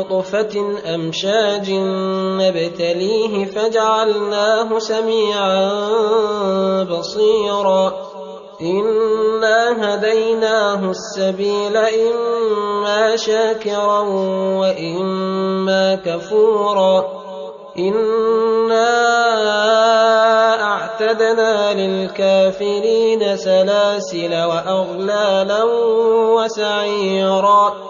نطفة أمشاج نبتليه فجعلناه سميعا بصيرا إنا هديناه السبيل إما شاكرا وإما كفورا إنا أعتدنا للكافرين سلاسل وأغلالا وسعيرا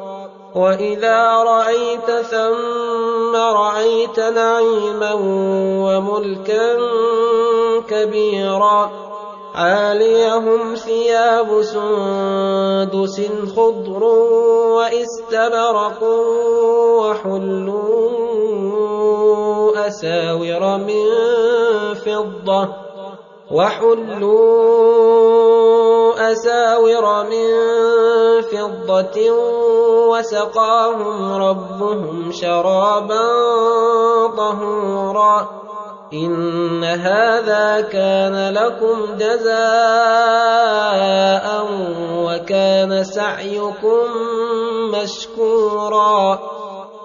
وإذا رأيت ثم رأيت نعيما وملكا كبيرا عاليهم ثياب سندس خضر واستبرق وحلوا أساور من فضة وحلوا أساور من فضة وسقاهم ربهم شرابا طهورا إن هذا كان لكم جزاء وكان سعيكم مشكورا